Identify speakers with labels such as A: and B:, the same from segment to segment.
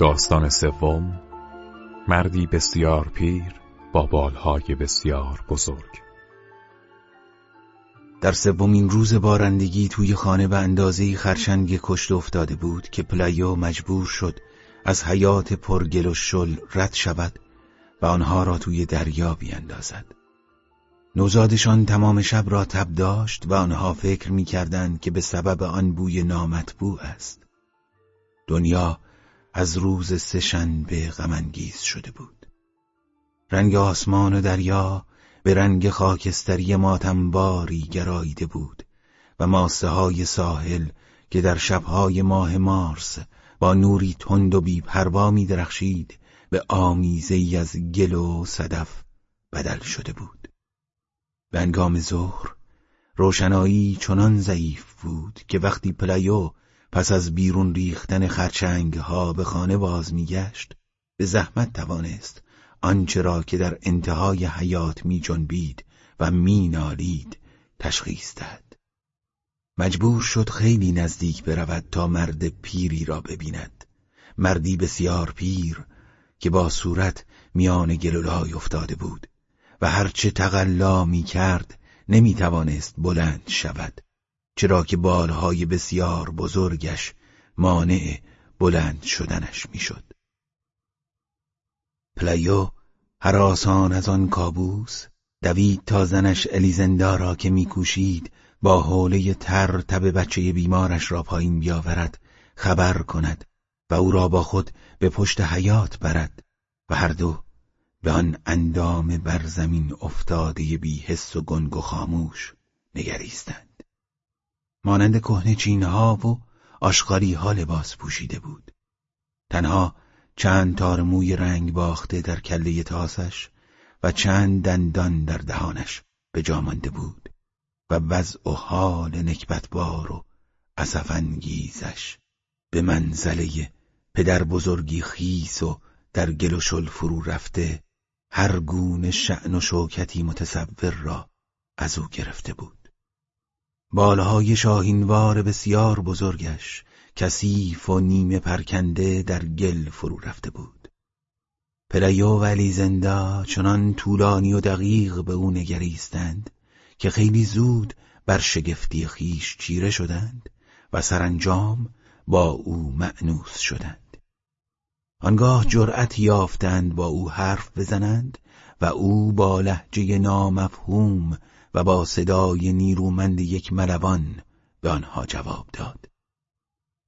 A: داستان سوم مردی بسیار پیر با بالهای بسیار بزرگ
B: در سومین روز بارندگی توی خانه به اندازه‌ای خرچنگ کشته افتاده بود که پلایو مجبور شد از حیاط پرگل و شل رد شود و آنها را توی دریا بیاندازد. نوزادشان تمام شب را تب داشت و آنها فکر می‌کردند که به سبب آن بوی نامطبوع است. دنیا از روز سهشنبه غمانگیز شده بود. رنگ آسمان و دریا به رنگ خاکستری ماتنباری گراییده بود و ماسه های ساحل که در شبهای ماه مارس با نوری تند و بیپروا می درخشید به آمیزه ای از گل و صدف بدل شده بود به هنگام ظهر روشنایی چنان ضعیف بود که وقتی پلایو پس از بیرون ریختن خرچنگ ها به خانه باز میگشت به زحمت توانست. آنچه را که در انتهای حیات می جنبید و می نالید تشخیص دهد مجبور شد خیلی نزدیک برود تا مرد پیری را ببیند. مردی بسیار پیر که با صورت میان گلولای افتاده بود و هرچه تقلا می کرد نمی توانست بلند شود. چرا که بالهای بسیار بزرگش مانع بلند شدنش می‌شد. پلایو هراسان از آن کابوس دوید تا زنش الیزندا را که میکوشید با حوله تر تب بچه بیمارش را پایین بیاورد خبر کند و او را با خود به پشت حیاط برد و هر دو به آن اندام بر زمین افتاده بی حس و گنگ و خاموش نگریستند مانند کهنه چینها و آشغالی ها لباس پوشیده بود. تنها چند تار موی رنگ باخته در کله تاسش و چند دندان در دهانش به جا مانده بود و وضع و حال نکبتبار و اصفنگیزش به منزله پدر بزرگی خیس و در گل و شل فرو رفته هر گونه شعن و شوکتی متصور را از او گرفته بود. بالهای شاهینوار بسیار بزرگش کثیف و نیمه پرکنده در گل فرو رفته بود. پلیو و الیزندا چنان طولانی و دقیق به او نگریستند که خیلی زود بر شگفتی خیش چیره شدند و سرانجام با او معنوس شدند. آنگاه جرأت یافتند با او حرف بزنند و او با لحجه نامفهوم و با صدای نیرومند یک ملوان به آنها جواب داد.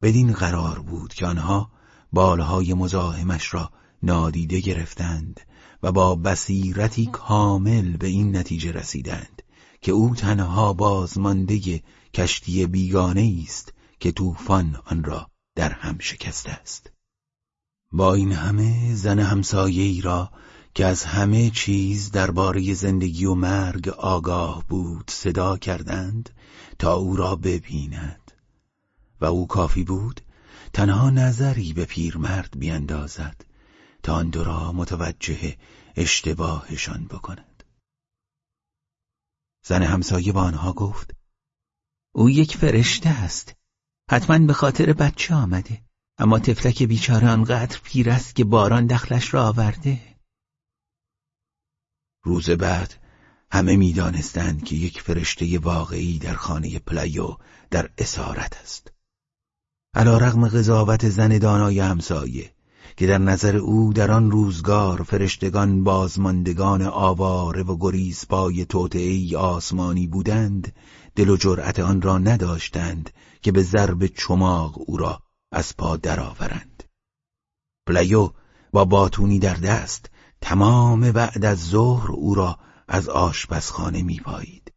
B: بدین قرار بود که آنها بالهای مزاحمش را نادیده گرفتند و با بصیرتی کامل به این نتیجه رسیدند که او تنها بازمانده کشتی بیگانه است که طوفان آن را در هم شکسته است. با این همه زن همسایه ای را که از همه چیز درباره زندگی و مرگ آگاه بود صدا کردند تا او را ببیند. و او کافی بود تنها نظری به پیرمرد بیندازد تا آن را متوجه اشتباهشان بکند. زن همسایه با آنها گفت او یک فرشته است حتما به خاطر بچه آمده اما طفلک بیچاره آنقدر پیر است که باران دخلش را آورده. روز بعد همه می‌دانستند که یک فرشته واقعی در خانه پلایو در اسارت است. علا رغم قضاوت زن دانای همسایه که در نظر او در آن روزگار فرشتگان بازماندگان آواره و گریزپای توطئه‌های آسمانی بودند دل و جرأت آن را نداشتند که به ضرب چماق او را از پا درآورند. پلایو با باتونی در دست تمام بعد از ظهر او را از آشپزخانه میپایید.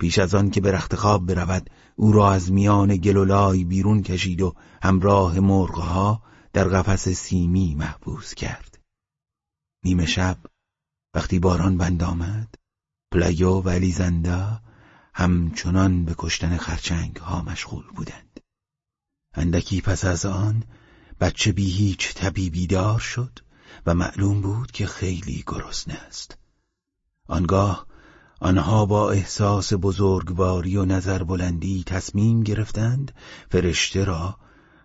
B: پیش از آن که به رختخواب برود او را از میان گل‌ولای بیرون کشید و همراه مرغها در قفس سیمی محبوس کرد. نیمه شب وقتی باران بند آمد پلایو و الیزندا همچنان به کشتن خرچنگ ها مشغول بودند. اندکی پس از آن بچه بی هیچ تبی بیدار شد و معلوم بود که خیلی گرسنه است. آنگاه آنها با احساس بزرگواری و نظر بلندی تصمیم گرفتند فرشته را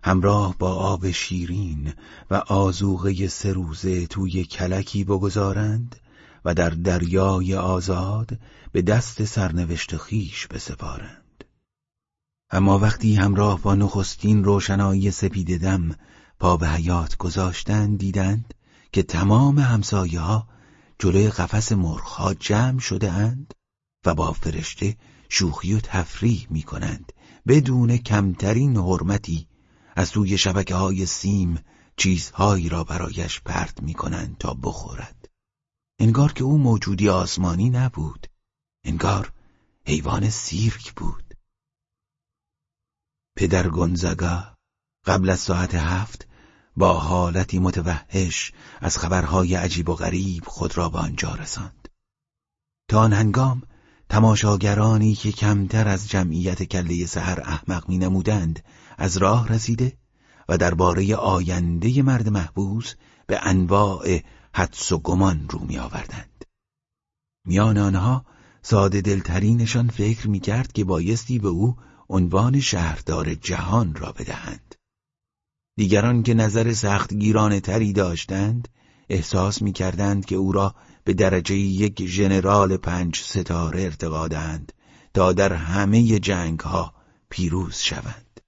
B: همراه با آب شیرین و آزوغه سه روزه توی کلکی بگذارند و در دریای آزاد به دست سرنوشت خیش بسپارند. اما وقتی همراه با نخستین روشنایی سپیددم پا به حیات گذاشتند دیدند که تمام همسایه ها جلوی قفس مرغها جمع شده اند و با فرشته شوخی و تفریح می کنند بدون کمترین حرمتی از توی شبکه های سیم چیزهایی را برایش پرت می کنند تا بخورد. انگار که او موجودی آسمانی نبود انگار حیوان سیرک بود. پدر گنزگا قبل از ساعت هفت با حالتی متوحش از خبرهای عجیب و غریب خود را به آنجا رساند تا آن هنگام تماشاگرانی که کمتر از جمعیت کله سهر احمق می نمودند از راه رسیده و درباره آینده مرد محبوس به انواع حدس و گمان رو می آوردند. میان آنها ساده دلترینشان فکر می کرد که بایستی به او عنوان شهردار جهان را بدهند. دیگران که نظر سخت گیرانه تری داشتند احساس می کردند که او را به درجه یک ژنرال پنج ستاره ارتقا دهند تا در همه جنگ ها پیروز شوند.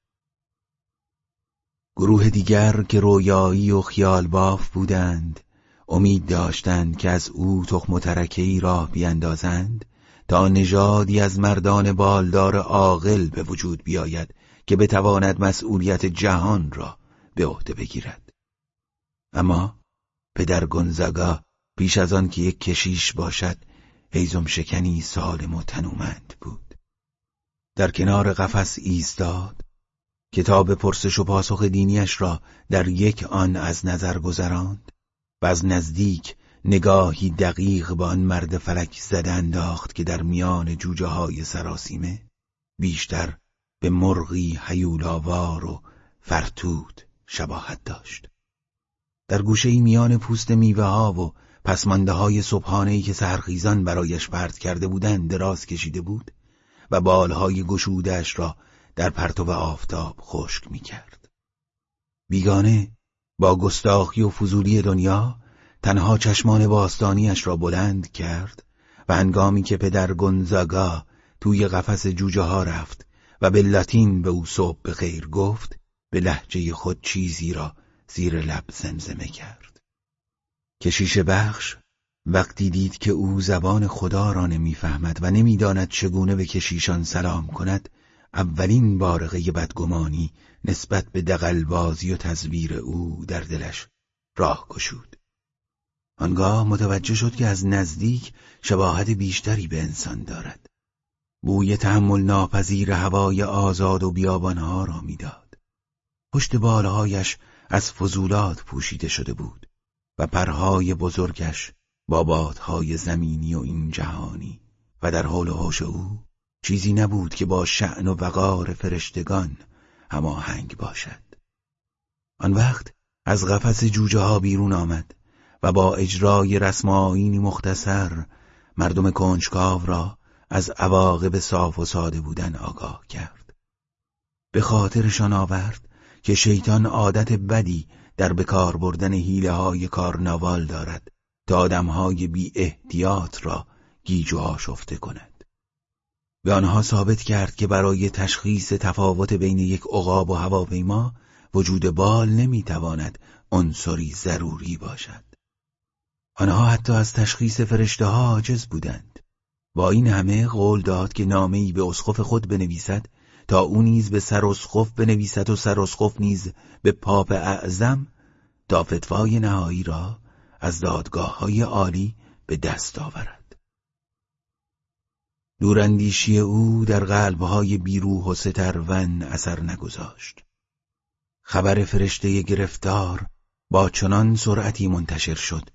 B: گروه دیگر که رویایی و خیال باف بودند امید داشتند که از او تخم و ترکهی راه بیندازند تا نژادی از مردان بالدار عاقل به وجود بیاید که بتواند مسئولیت جهان را به عهده بگیرد. اما پدر گنزگا پیش از آن که یک کشیش باشد هیزم شکنی سالم و تنومند بود. در کنار قفس ایستاد کتاب پرسش و پاسخ دینیش را در یک آن از نظر گذراند و از نزدیک نگاهی دقیق به آن مرد فلک زده انداخت که در میان جوجه های سراسیمه بیشتر به مرغی حیولاوار و فرتود شباهت داشت در گوشه میان پوست میوه ها و پسمانده های صبحانه که سرخیزان برایش پرت کرده بودند دراز کشیده بود و بالهای گشودش را در پرتو آفتاب خشک می کرد. بیگانه با گستاخی و فضولی دنیا تنها چشمان باستانیش را بلند کرد و هنگامی که پدر گنزاگا توی قفس جوجه ها رفت و به لاتین به او صبح به خیر گفت به لحجه خود چیزی را زیر لب زمزمه کرد. کشیش بخش وقتی دید که او زبان خدا را نمی‌فهمد و نمی‌داند چگونه به کشیشان سلام کند اولین بارقه بدگمانی نسبت به دقلبازی و تزویر او در دلش راه گشود. آنگاه متوجه شد که از نزدیک شباهت بیشتری به انسان دارد. بوی تحمل ناپذیر هوای آزاد و بیابانها را می‌داد. پشت بالهایش از فضولات پوشیده شده بود و پرهای بزرگش با بادهای زمینی و این جهانی و در حال هوش او چیزی نبود که با شعن و وقار فرشتگان هماهنگ باشد. آن وقت از قفس جوجه ها بیرون آمد و با اجرای رسم مختصر مردم کنجکاو را از عواقب صاف و ساده بودن آگاه کرد. به خاطرشان آورد که شیطان عادت بدی در بکار بردن حیله های کارناوال دارد تا آدمهای بی احتیاط را گیج و آشفته کند. به آنها ثابت کرد که برای تشخیص تفاوت بین یک عقاب و هواپیما وجود بال نمی‌تواند عنصری ضروری باشد. آنها حتی از تشخیص فرشته ها عاجز بودند. با این همه قول داد که نامهای به اسقف خود بنویسد تا او نیز به سراسخف بنویسد و سراسخف نیز به پاپ اعظم تا فتوای نهایی را از دادگاه های عالی به دست آورد. دوراندیشی او در قلبهای بیروح و سترون اثر نگذاشت. خبر فرشته گرفتار با چنان سرعتی منتشر شد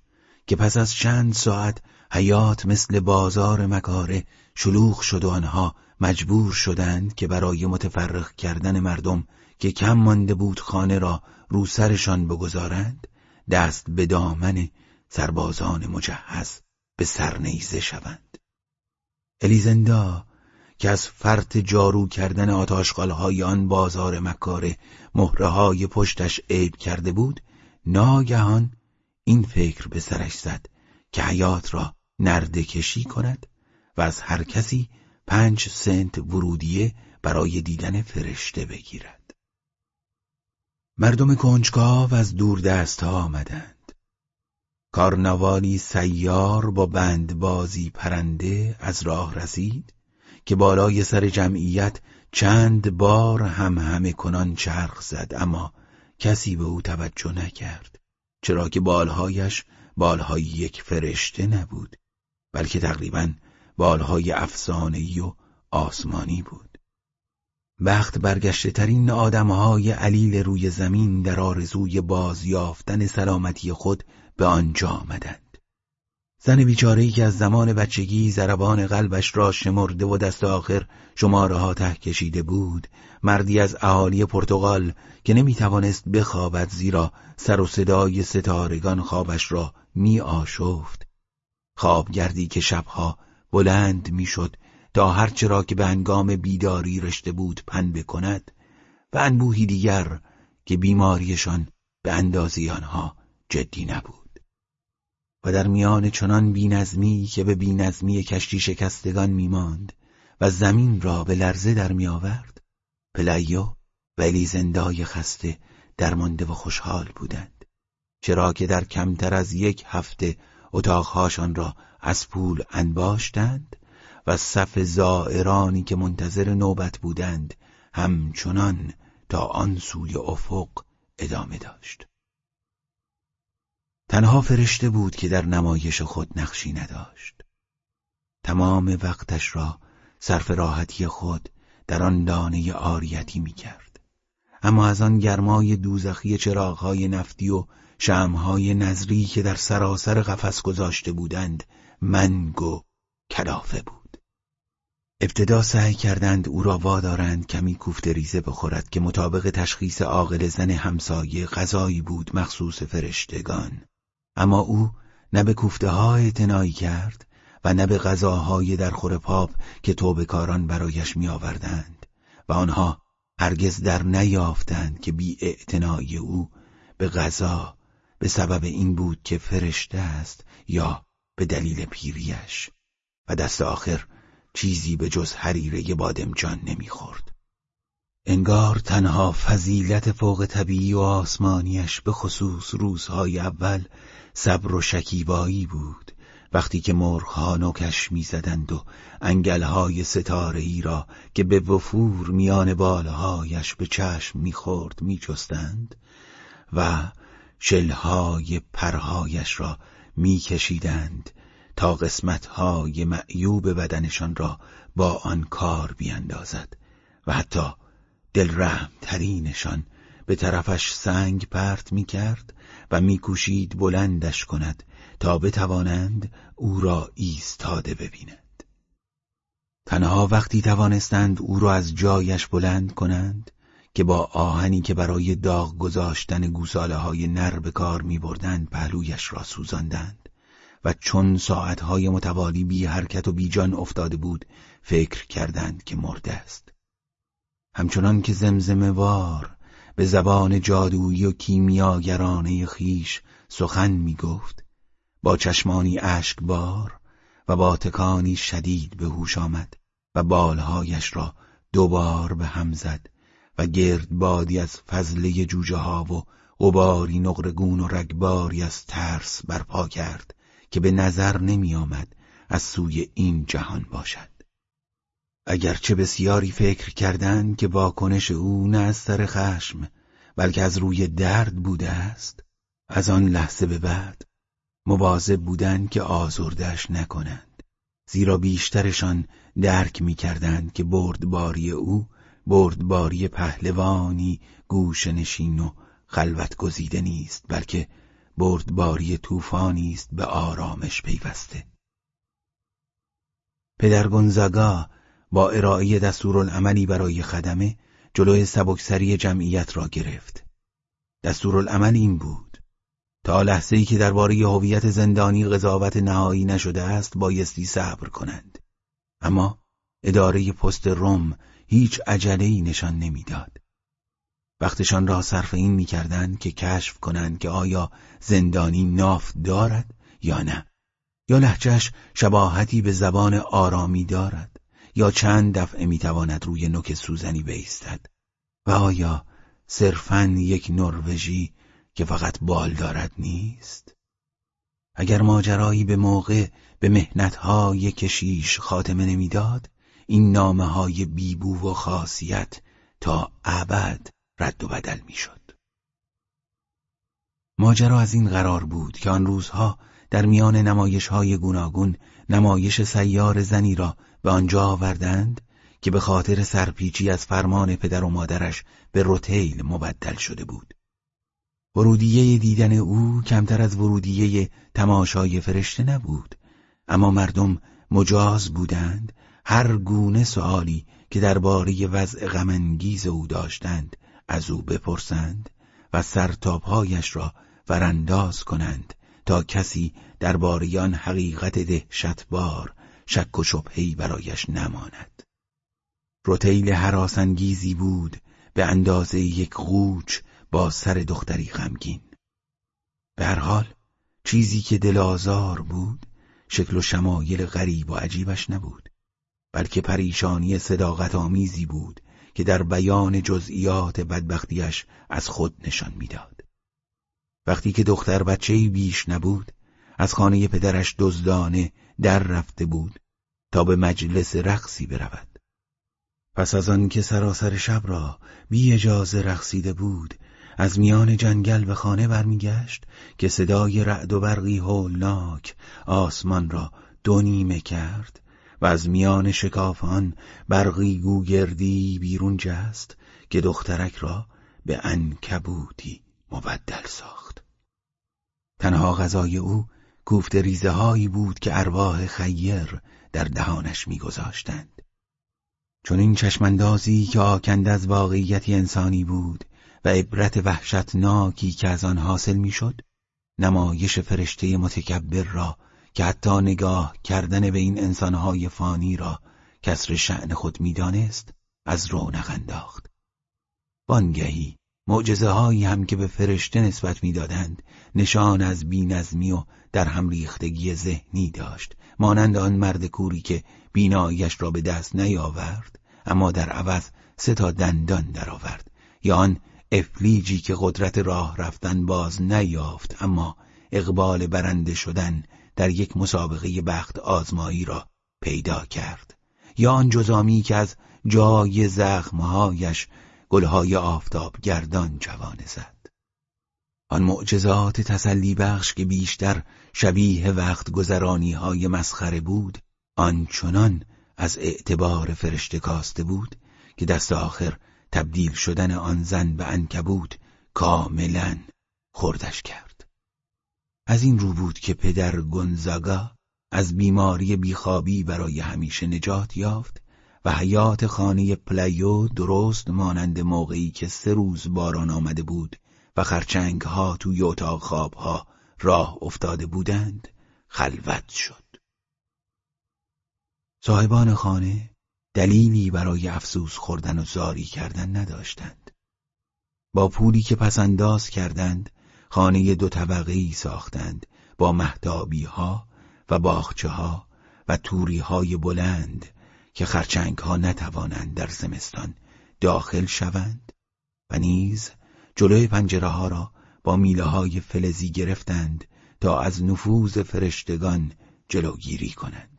B: که پس از چند ساعت حیات مثل بازار مکاره شلوغ شد و آنها مجبور شدند که برای متفرق کردن مردم که کم مانده بود خانه را رو سرشان بگذارند دست به دامن سربازان مجهز به سرنیزه شوند. الیزندا که از فرط جارو کردن آتاشقالهای آن بازار مکاره مهره پشتش عیب کرده بود ناگهان این فکر به سرش زد که حیات را نرده کشی کند و از هر کسی پنج سنت ورودیه برای دیدن فرشته بگیرد. مردم کنجکاو از دور دست ها آمدند. کارنوالی سیار با بندبازی پرنده از راه رسید که بالای سر جمعیت چند بار هم همه کنان چرخ زد اما کسی به او توجه نکرد چرا که بالهایش بالهای یک فرشته نبود بلکه تقریبا بالهای افسانه‌ای و آسمانی بود. وقت برگشته ترین آدمهای علیل روی زمین در آرزوی بازیافتن سلامتی خود به آنجا آمدند. زن بیچاره‌ای که از زمان بچگی زربان قلبش را شمرده و دست آخر شماره ها ته کشیده بود مردی از اهالی پرتغال که نمی‌توانست بخوابد زیرا سر و صدای ستارگان خوابش را می آشفت خوابگردی که شبها بلند می‌شد تا هرچه را که به انگام بیداری رشته بود پن بکند و انبوهی دیگر که بیماریشان به اندازی آنها جدی نبود. و در میان چنان بینظمی که به بینظمی کشتی شکستگان میماند و زمین را به لرزه در میآورد پلیو و الیزندای خسته درمانده و خوشحال بودند چرا که در کمتر از یک هفته اتاقهاشان را از پول انباشتند و صف زائرانی که منتظر نوبت بودند همچنان تا آن سوی افق ادامه داشت تنها فرشته بود که در نمایش خود نقشی نداشت تمام وقتش را صرف راحتی خود در آن دانه آریتی می کرد. اما از آن گرمای دوزخی چراغهای نفتی و شمهای نظری که در سراسر قفس گذاشته بودند منگ و کلافه بود. ابتدا سعی کردند او را وادارند کمی کوفت ریزه بخورد که مطابق تشخیص عاقل زن همسایه غذایی بود مخصوص فرشتگان. اما او نه به کوفته ها اعتنایی کرد و نه به غذاهای در خور پاپ که توبه کاران برایش می آوردند و آنها هرگز در نیافتند که بی اعتنایی او به غذا به سبب این بود که فرشته است یا به دلیل پیریش و دست آخر چیزی به جز حریره بادمجان نمی‌خورد. انگار تنها فضیلت فوق طبیعی و آسمانیش به خصوص روزهای اول صبر و شکیبایی بود وقتی که مرغها نوکش می‌زدند و انگلهای ستاره را که به وفور میان بالهایش به چشم می‌خورد میجستند و شلهای پرهایش را میکشیدند تا قسمتهای معیوب بدنشان را با آن کار بیاندازد و حتی دلرحم ترینشان به طرفش سنگ پرت می کرد و میکوشید بلندش کند تا بتوانند او را ایستاده ببیند. تنها وقتی توانستند او را از جایش بلند کنند که با آهنی که برای داغ گذاشتن گوساله های نر به کار می بردند پهلویش را سوزاندند و چون ساعتهای متوالی بی حرکت و بی جان افتاده بود فکر کردند که مرده است. همچنان که زمزمه وار به زبان جادویی و کیمیاگرانه خیش سخن می گفت با چشمانی بار و با تکانی شدید به هوش آمد و بالهایش را دوبار به هم زد و گرد بادی از فضله جوجه ها و غباری نقرگون و رگباری از ترس برپا کرد که به نظر نمی آمد از سوی این جهان باشد. اگرچه بسیاری فکر کردند که واکنش او نه از سر خشم بلکه از روی درد بوده است از آن لحظه به بعد مواظب بودند که آزردش نکنند زیرا بیشترشان درک می‌کردند که بردباری او بردباری پهلوانی گوش نشین و خلوت گزیده نیست بلکه بردباری طوفانی است به آرامش پیوسته پدر گونزاگا با ارائه دستورالعملی برای خدمه جلوی سبکسری جمعیت را گرفت. دستورالعمل این بود تا لحظه ای که درباره هویت زندانی قضاوت نهایی نشده است بایستی صبر کنند. اما اداره پست روم هیچ عجله‌ای نشان نمی‌داد. وقتشان را صرف این می‌کردند که کشف کنند که آیا زندانی ناف دارد یا نه یا لحجهش شباهتی به زبان آرامی دارد یا چند دفعه می‌تواند روی نوک سوزنی بیستد و آیا صرفا یک نروژی که فقط بال دارد نیست اگر ماجرایی به موقع به مهنتهای کشیش خاتمه نمی‌داد این نامه های بیبو و خاصیت تا ابد رد و بدل می‌شد. ماجرا از این قرار بود که آن روزها در میان نمایش های گوناگون نمایش سیار زنی را به آنجا آوردند که به خاطر سرپیچی از فرمان پدر و مادرش به روتیل مبدل شده بود. ورودیه دیدن او کمتر از ورودیه تماشای فرشته نبود اما مردم مجاز بودند هر گونه سوالی که درباره وضع غمانگیز او داشتند از او بپرسند و سرتاپهایش را ورانداز کنند تا کسی درباره آن حقیقت دهشتبار شک و شبهی برایش نماند. روتیل حراسانگیزی بود به اندازه یک قوچ با سر دختری غمگین. به هر حال چیزی که دلازار بود شکل و شمایل غریب و عجیبش نبود. بلکه پریشانی صداقت آمیزی بود که در بیان جزئیات بدبختیش از خود نشان می‌داد. وقتی که دختر بچه بیش نبود از خانه پدرش دزدانه در رفته بود تا به مجلس رقصی برود. پس از آن که سراسر شب را بی اجازه رقصیده بود از میان جنگل به خانه برمیگشت که صدای رعد و برقی هولناک آسمان را دو نیمه کرد و از میان شکافان برقی گوگردی بیرون جست که دخترک را به انکبوتی مبدل ساخت. تنها غذای او کوفت ریزه هایی بود که ارواح خیر در دهانش میگذاشتند. چون این چشمندازی که آکند از واقعیتی انسانی بود و عبرت وحشتناکی که از آن حاصل می‌شد نمایش فرشته متکبر را که حتی نگاه کردن به این انسانهای فانی را کسر شعن خود می‌دانست از رونق انداخت. وانگهی معجزه هایی هم که به فرشته نسبت می‌دادند نشان از بینظمی و در هم ریختگی ذهنی داشت. مانند آن مرد کوری که بینایش را به دست نیاورد اما در عوض سه تا دندان درآورد. یا آن افلیجی که قدرت راه رفتن باز نیافت اما اقبال برنده شدن در یک مسابقه بخت آزمایی را پیدا کرد. یا آن جزامی که از جای زخمهایش گلهای آفتاب گردان جوانه زد. آن معجزات تسلی بخش که بیشتر شبیه وقت گذرانی های مسخره بود آنچنان از اعتبار فرشته کاسته بود که دست آخر تبدیل شدن آن زن به انکبوت کاملا خوردش کرد. از این رو بود که پدر گونزاگا از بیماری بیخوابی برای همیشه نجات یافت و حیات خانه پلیو درست مانند موقعی که سه روز باران آمده بود و خرچنگ ها توی اتاق خواب ها راه افتاده بودند خلوت شد. صاحبان خانه دلیلی برای افسوس خوردن و زاری کردن نداشتند. با پولی که پس‌انداز کردند خانه دو طبقه ای ساختند با مهتابی ها و باغچه ها و توری های بلند که خرچنگ ها نتوانند در زمستان داخل شوند و نیز جلوی پنجره ها را با میله های فلزی گرفتند تا از نفوذ فرشتگان جلوگیری کنند.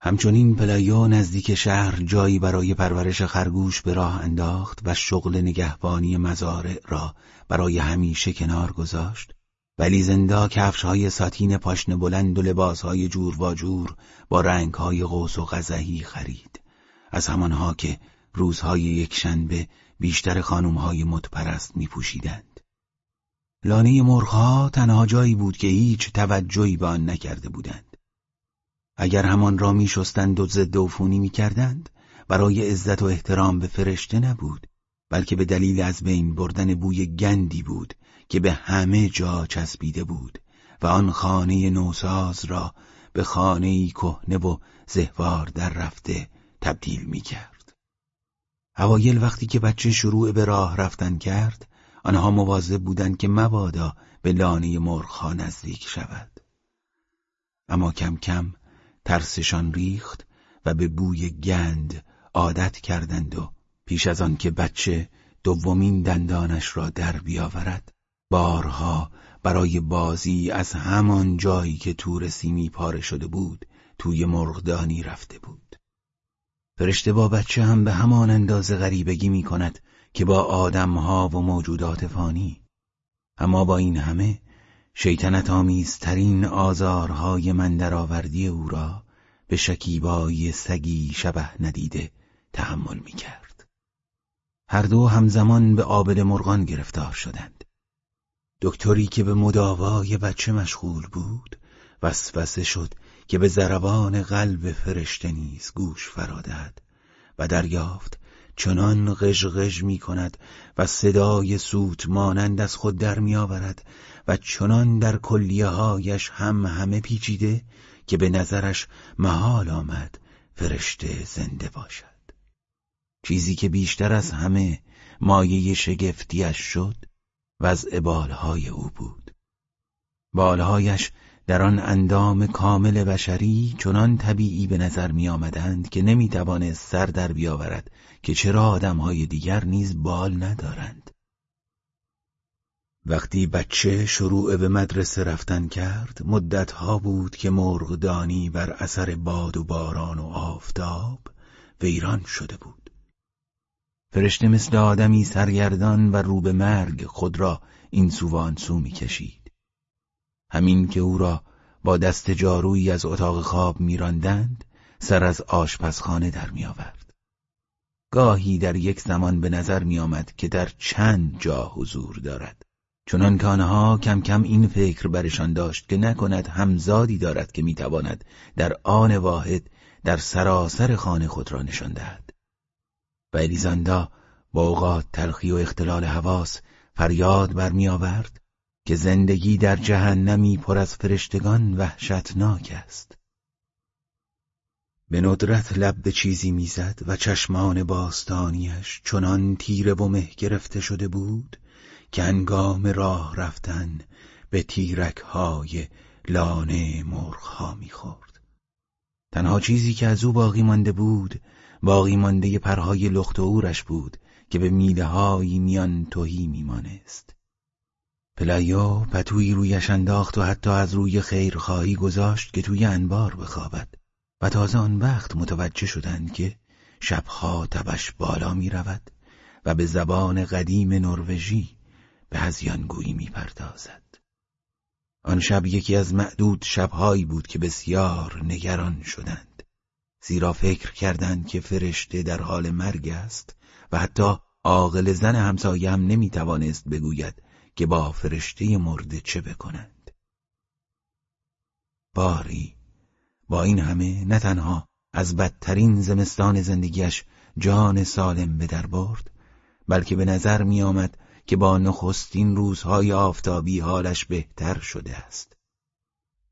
B: همچنین پلایو نزدیک شهر جایی برای پرورش خرگوش به راه انداخت و شغل نگهبانی مزارع را برای همیشه کنار گذاشت ولی زندا کفش های ساتین پاشنه بلند و لباس های جور و جور با رنگ های قوس و غزهی خرید از همانها که روزهای یکشنبه بیشتر خانم های متپرست می پوشیدند. لانه مرغها تنها جایی بود که هیچ توجهی به آن نکرده بودند. اگر همان را می شستند و ضد می کردند برای عزت و احترام به فرشته نبود بلکه به دلیل از بین بردن بوی گندی بود که به همه جا چسبیده بود و آن خانه نوساز را به خانه کهنه و زهوار در رفته تبدیل می کرد. اوایل وقتی که بچه شروع به راه رفتن کرد آنها مواظب بودند که مبادا به لانه مرغها نزدیک شود اما کم کم ترسشان ریخت و به بوی گند عادت کردند و پیش از آن که بچه دومین دندانش را در بیاورد بارها برای بازی از همان جایی که تور سیمی پاره شده بود توی مرغدانی رفته بود. فرشته با بچه هم به همان اندازه غریبگی می کند که با آدمها و موجودات فانی. اما با این همه شیطنت آمیزترین آزارهای من درآوردی او را به شکیبایی سگی شبه ندیده تحمل می کرد. هر دو همزمان به آبل مرغان گرفتار شدند. دکتری که به مداوای بچه مشغول بود وسوسه شد که به ضربان قلب فرشته نیز گوش فرادد و دریافت چنان غژ می کند و صدای سوت مانند از خود در می آورد و چنان در کلیه هایش هم همه پیچیده که به نظرش محال آمد فرشته زنده باشد. چیزی که بیشتر از همه مایه شگفتیش شد وضع بالهای او بود. بالهایش در آن اندام کامل بشری چنان طبیعی به نظر می آمدند که نمی توانست سر در بیاورد که چرا آدمهای دیگر نیز بال ندارند. وقتی بچه شروع به مدرسه رفتن کرد مدتها بود که مرغدانی بر اثر باد و باران و آفتاب ویران شده بود. فرشته مثل آدمی سرگردان و رو به مرگ خود را این سو می کشید همین که او را با دست جارویی از اتاق خواب میراندند سر از آشپزخانه در میآورد. گاهی در یک زمان به نظر میآمد که در چند جا حضور دارد. چنان که آنها کم کم این فکر برشان داشت که نکند همزادی دارد که می‌تواند در آن واحد در سراسر خانه خود را نشان دهد. و الیزاندا با اوقات تلخی و اختلال حواس فریاد برمیآورد که زندگی در جهنمی پر از فرشتگان وحشتناک است. به ندرت لب به چیزی می‌زد و چشمان باستانیش چنان تیره و مه گرفته شده بود که انگام راه رفتن به تیرک های لانه مرغ ها می‌خورد. تنها چیزی که از او باقی مانده بود باقی مانده پرهای لخت و اورش بود که به میله های میان توهی میمانست. پلیا پتویی رویش انداخت و حتی از روی خیرخواهی گذاشت که توی انبار بخوابد و تازه آن وقت متوجه شدند که شبها تبش بالا می رود و به زبان قدیم نروژی به هزیانگویی می پردازد. آن شب یکی از معدود شبهایی بود که بسیار نگران شدند زیرا فکر کردند که فرشته در حال مرگ است و حتی عاقل زن همسایه هم نمی توانست بگوید که با فرشته مرده چه بکنند باری با این همه نه تنها از بدترین زمستان زندگیش جان سالم به در برد بلکه به نظر می آمد که با نخستین روزهای آفتابی حالش بهتر شده است.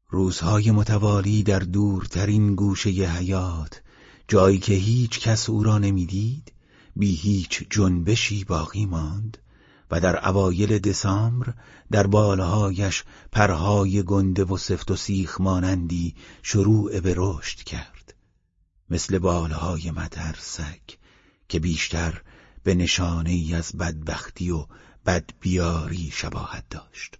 B: روزهای متوالی در دورترین گوشه حیات جایی که هیچ کس او را نمی‌دید بی هیچ جنبشی باقی ماند و در اوایل دسامبر در بالهایش پرهای گنده و سفت و سیخ مانندی شروع به رشد کرد. مثل بالهای مترسک که بیشتر به نشانه ای از بدبختی و بدبیاری شباهت داشت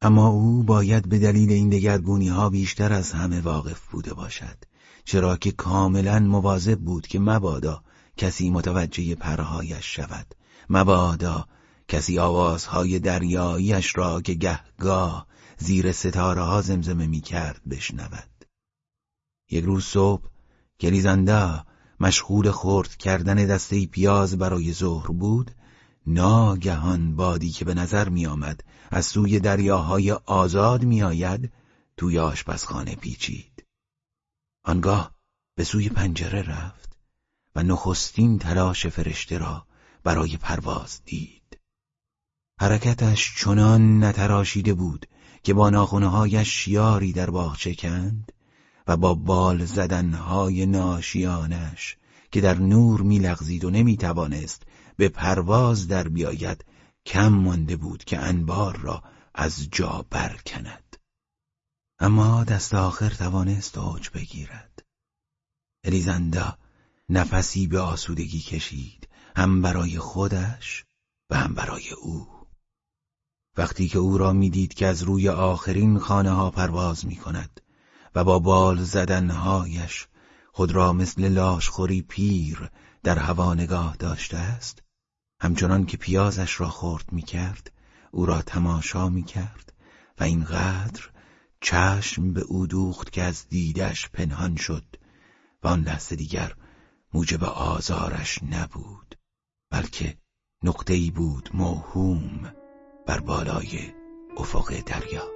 B: اما او باید به دلیل این دگرگونی ها بیشتر از همه واقف بوده باشد چرا که کاملا مواظب بود که مبادا کسی متوجه پرهایش شود مبادا کسی آوازهای دریاییش را که گهگاه زیر ستاره ها زمزمه می کرد بشنود. یک روز صبح کلیزنده مشغول خورد کردن دسته پیاز برای ظهر بود ناگهان بادی که به نظر می آمد از سوی دریاهای آزاد می آید توی آشپزخانه پیچید. آنگاه به سوی پنجره رفت و نخستین تلاش فرشته را برای پرواز دید. حرکتش چنان نتراشیده بود که با ناخونهایش شیاری در باغچه کند و با بال زدنهای ناشیانش که در نور میلغزید و نمی‌توانست به پرواز در بیاید. کم مانده بود که انبار را از جا برکند. اما دست آخر توانست اوج بگیرد. الیزندا نفسی به آسودگی کشید هم برای خودش و هم برای او. وقتی که او را می‌دید که از روی آخرین خانه ها پرواز می کند و با بال زدنهایش خود را مثل لاشخوری پیر در هوا نگاه داشته است همچنان که پیازش را خورد می کرد او را تماشا می کرد و اینقدر چشم به او دوخت که از دیدش پنهان شد و آن لحظه دیگر موجب آزارش نبود بلکه نقطه‌ای بود موهوم بر بالای افق دریا.